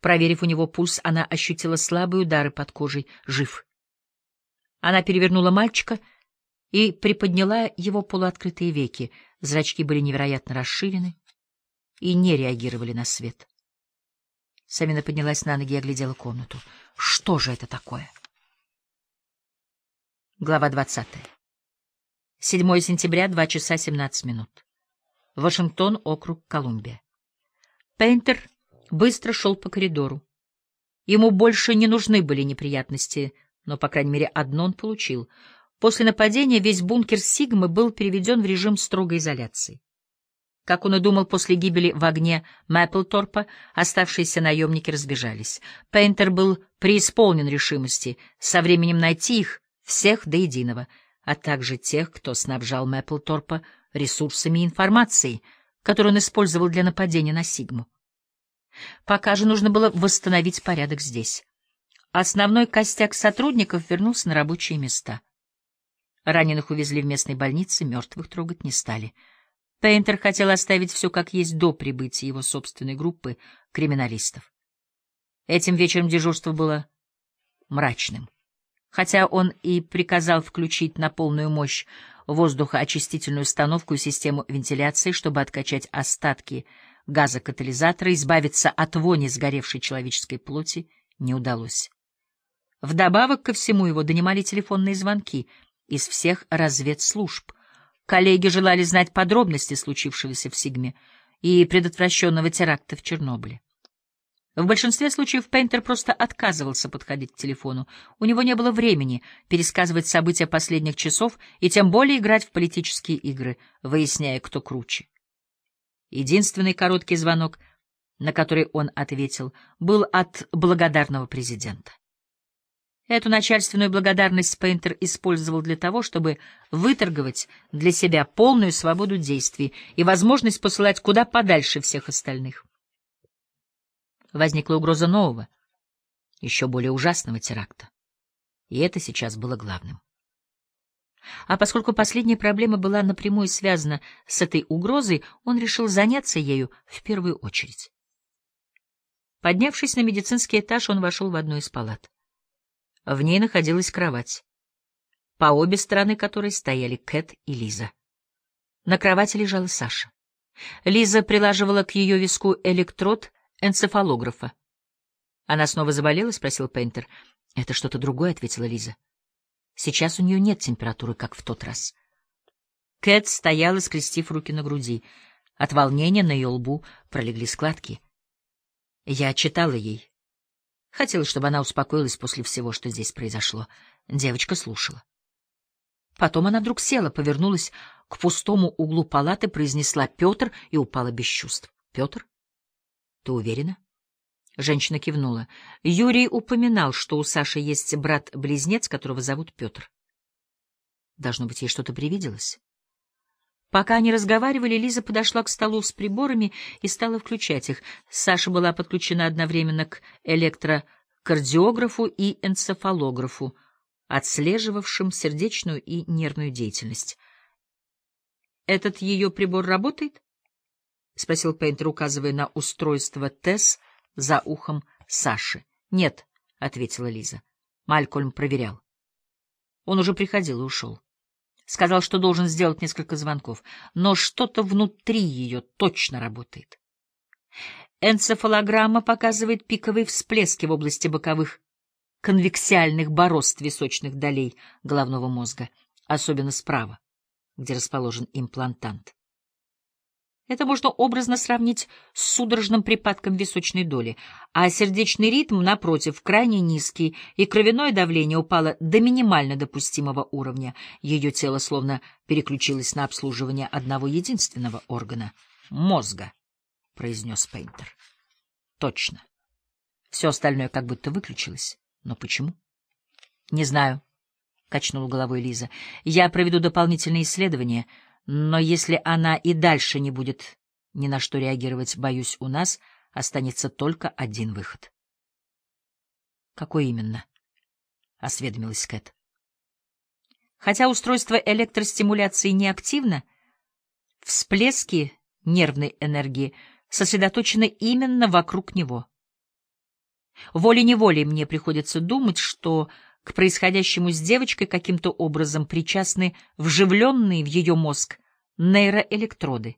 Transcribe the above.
Проверив у него пульс, она ощутила слабые удары под кожей. Жив. Она перевернула мальчика и приподняла его полуоткрытые веки. Зрачки были невероятно расширены и не реагировали на свет. Самина поднялась на ноги и оглядела комнату. Что же это такое? Глава двадцатая. 7 сентября, 2 часа 17 минут. Вашингтон, округ Колумбия. Пейнтер быстро шел по коридору. Ему больше не нужны были неприятности, но, по крайней мере, одно он получил. После нападения весь бункер Сигмы был переведен в режим строгой изоляции. Как он и думал, после гибели в огне Мэпплторпа оставшиеся наемники разбежались. Пейнтер был преисполнен решимости со временем найти их, всех до единого, а также тех, кто снабжал Мэпплторпа ресурсами и информацией, которую он использовал для нападения на Сигму. Пока же нужно было восстановить порядок здесь. Основной костяк сотрудников вернулся на рабочие места. Раненых увезли в местной больнице, мертвых трогать не стали. Пейнтер хотел оставить все как есть до прибытия его собственной группы криминалистов. Этим вечером дежурство было мрачным. Хотя он и приказал включить на полную мощь воздухоочистительную установку и систему вентиляции, чтобы откачать остатки газокатализатора, избавиться от вони сгоревшей человеческой плоти не удалось. Вдобавок ко всему его донимали телефонные звонки из всех разведслужб. Коллеги желали знать подробности случившегося в Сигме и предотвращенного теракта в Чернобыле. В большинстве случаев Пейнтер просто отказывался подходить к телефону. У него не было времени пересказывать события последних часов и тем более играть в политические игры, выясняя, кто круче. Единственный короткий звонок, на который он ответил, был от благодарного президента. Эту начальственную благодарность Пейнтер использовал для того, чтобы выторговать для себя полную свободу действий и возможность посылать куда подальше всех остальных. Возникла угроза нового, еще более ужасного теракта. И это сейчас было главным. А поскольку последняя проблема была напрямую связана с этой угрозой, он решил заняться ею в первую очередь. Поднявшись на медицинский этаж, он вошел в одну из палат. В ней находилась кровать, по обе стороны которой стояли Кэт и Лиза. На кровати лежала Саша. Лиза прилаживала к ее виску электрод энцефалографа. «Она снова заболела?» — спросил Пейнтер. «Это что-то другое», — ответила Лиза. Сейчас у нее нет температуры, как в тот раз. Кэт стояла, скрестив руки на груди. От волнения на ее лбу пролегли складки. Я читала ей. Хотела, чтобы она успокоилась после всего, что здесь произошло. Девочка слушала. Потом она вдруг села, повернулась к пустому углу палаты, произнесла «Петр» и упала без чувств. «Петр? Ты уверена?» Женщина кивнула. Юрий упоминал, что у Саши есть брат-близнец, которого зовут Петр. Должно быть, ей что-то привиделось. Пока они разговаривали, Лиза подошла к столу с приборами и стала включать их. Саша была подключена одновременно к электрокардиографу и энцефалографу, отслеживавшим сердечную и нервную деятельность. «Этот ее прибор работает?» — спросил Пейнтер, указывая на устройство ТЭС за ухом Саши. — Нет, — ответила Лиза. Малькольм проверял. Он уже приходил и ушел. Сказал, что должен сделать несколько звонков, но что-то внутри ее точно работает. Энцефалограмма показывает пиковые всплески в области боковых конвексиальных борозд височных долей головного мозга, особенно справа, где расположен имплантант. Это можно образно сравнить с судорожным припадком височной доли, а сердечный ритм, напротив, крайне низкий, и кровяное давление упало до минимально допустимого уровня. Ее тело словно переключилось на обслуживание одного единственного органа — мозга, — произнес Пейнтер. — Точно. Все остальное как будто выключилось. Но почему? — Не знаю, — качнула головой Лиза. — Я проведу дополнительные исследования — но если она и дальше не будет ни на что реагировать, боюсь, у нас останется только один выход. — Какой именно? — осведомилась Кэт. Хотя устройство электростимуляции не активно, всплески нервной энергии сосредоточены именно вокруг него. Волей-неволей мне приходится думать, что к происходящему с девочкой каким-то образом причастны вживленные в ее мозг нейроэлектроды.